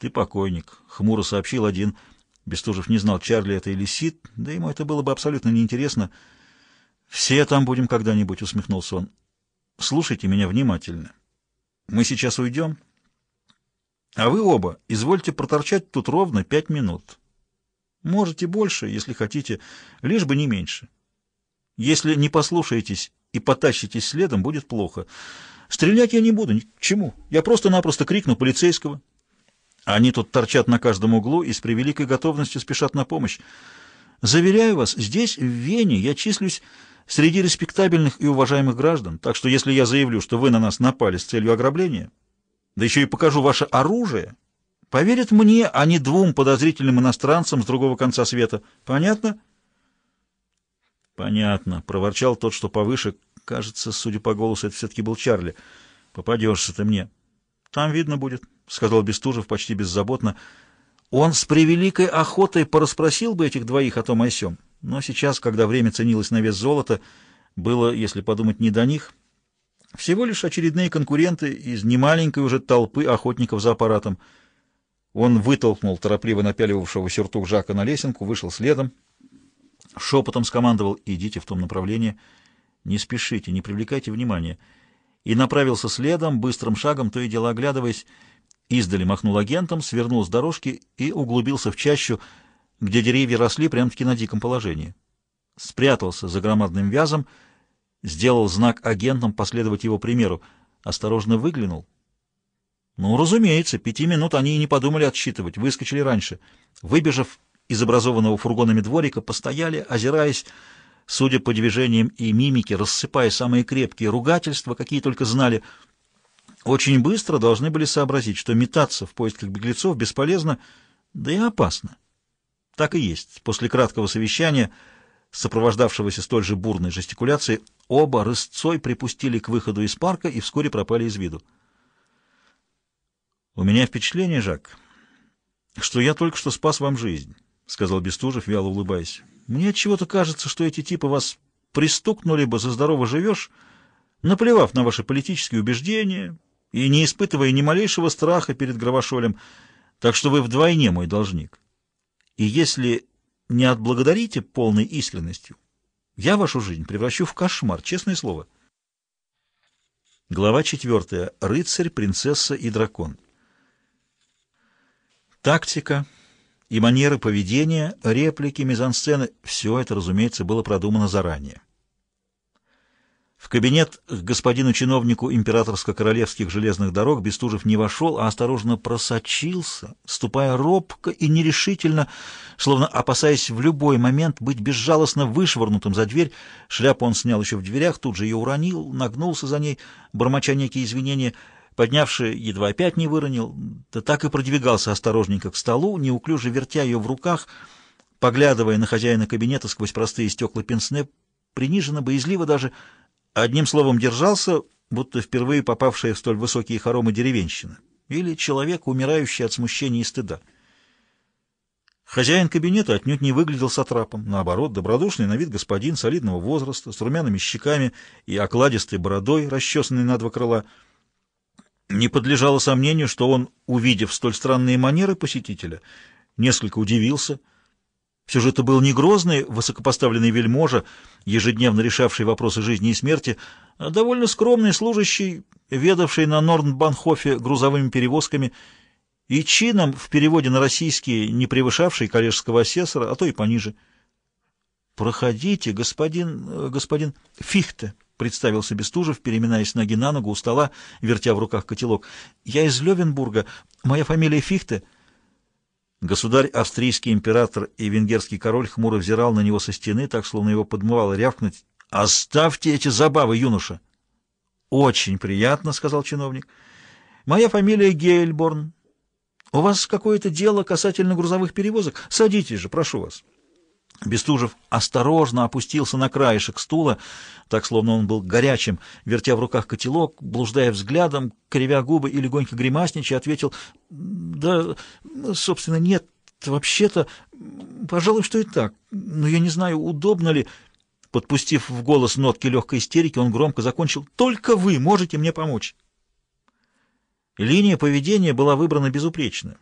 «Ты покойник», — хмуро сообщил один. Бестужев не знал, Чарли это или Сид, да ему это было бы абсолютно неинтересно. «Все там будем когда-нибудь», — усмехнулся он. «Слушайте меня внимательно. Мы сейчас уйдем, а вы оба извольте проторчать тут ровно пять минут. Можете больше, если хотите, лишь бы не меньше. Если не послушаетесь и потащитесь следом, будет плохо. Стрелять я не буду, ни к чему. Я просто-напросто крикну полицейского. Они тут торчат на каждом углу и с превеликой готовностью спешат на помощь. Заверяю вас, здесь, в Вене, я числюсь среди респектабельных и уважаемых граждан, так что если я заявлю, что вы на нас напали с целью ограбления, да еще и покажу ваше оружие, поверят мне, а не двум подозрительным иностранцам с другого конца света. Понятно? Понятно, проворчал тот, что повыше. Кажется, судя по голосу, это все-таки был Чарли. Попадешься ты мне. Там видно будет, сказал Бестужев почти беззаботно. Он с превеликой охотой порасспросил бы этих двоих о том о сём. Но сейчас, когда время ценилось на вес золота, было, если подумать, не до них. Всего лишь очередные конкуренты из немаленькой уже толпы охотников за аппаратом. Он вытолкнул торопливо напяливавшего сюртук Жака на лесенку, вышел следом, шепотом скомандовал «идите в том направлении, не спешите, не привлекайте внимания» и направился следом, быстрым шагом, то и дело оглядываясь, издали махнул агентом, свернул с дорожки и углубился в чащу, где деревья росли прямо-таки на диком положении. Спрятался за громадным вязом, сделал знак агентам последовать его примеру, осторожно выглянул. Ну, разумеется, пяти минут они и не подумали отсчитывать, выскочили раньше. Выбежав из образованного фургонами дворика, постояли, озираясь, судя по движениям и мимике, рассыпая самые крепкие ругательства, какие только знали. Очень быстро должны были сообразить, что метаться в поисках беглецов бесполезно, да и опасно. Так и есть. После краткого совещания, сопровождавшегося столь же бурной жестикуляцией, оба рысцой припустили к выходу из парка и вскоре пропали из виду. «У меня впечатление, Жак, что я только что спас вам жизнь», — сказал Бестужев, вяло улыбаясь. «Мне чего-то кажется, что эти типы вас пристукнули бы за здорово живешь, наплевав на ваши политические убеждения и не испытывая ни малейшего страха перед Гравошолем, так что вы вдвойне мой должник». И если не отблагодарите полной искренностью, я вашу жизнь превращу в кошмар, честное слово. Глава четвертая. Рыцарь, принцесса и дракон. Тактика и манеры поведения, реплики, мизансцены — все это, разумеется, было продумано заранее. Кабинет к господину чиновнику императорско-королевских железных дорог Бестужев не вошел, а осторожно просочился, ступая робко и нерешительно, словно опасаясь в любой момент быть безжалостно вышвырнутым за дверь. Шляпу он снял еще в дверях, тут же ее уронил, нагнулся за ней, бормоча некие извинения, поднявший, едва опять не выронил, да так и продвигался осторожненько к столу, неуклюже вертя ее в руках, поглядывая на хозяина кабинета сквозь простые стекла пенсне, приниженно, боязливо даже, Одним словом, держался, будто впервые попавшая в столь высокие хоромы деревенщина, или человек, умирающий от смущения и стыда. Хозяин кабинета отнюдь не выглядел сатрапом, наоборот, добродушный на вид господин солидного возраста, с румяными щеками и окладистой бородой, расчесанной на два крыла. Не подлежало сомнению, что он, увидев столь странные манеры посетителя, несколько удивился — все же это был не грозный, высокопоставленный вельможа, ежедневно решавший вопросы жизни и смерти, а довольно скромный служащий, ведавший на Норнбанхофе грузовыми перевозками и чином в переводе на российский, не превышавший коллежского асессора, а то и пониже. «Проходите, господин... Господин Фихте», — представился Бестужев, переминаясь ноги на ногу у стола, вертя в руках котелок. «Я из Левенбурга. Моя фамилия Фихте». Государь, австрийский император и венгерский король хмуро взирал на него со стены, так, словно его подмывало рявкнуть. «Оставьте эти забавы, юноша!» «Очень приятно», — сказал чиновник. «Моя фамилия Гейльборн. У вас какое-то дело касательно грузовых перевозок? Садитесь же, прошу вас». Бестужев осторожно опустился на краешек стула, так, словно он был горячим, вертя в руках котелок, блуждая взглядом, кривя губы и легонько гримасничая, ответил, «Да, собственно, нет, вообще-то, пожалуй, что и так, но я не знаю, удобно ли...» Подпустив в голос нотки легкой истерики, он громко закончил, «Только вы можете мне помочь!» Линия поведения была выбрана безупречно.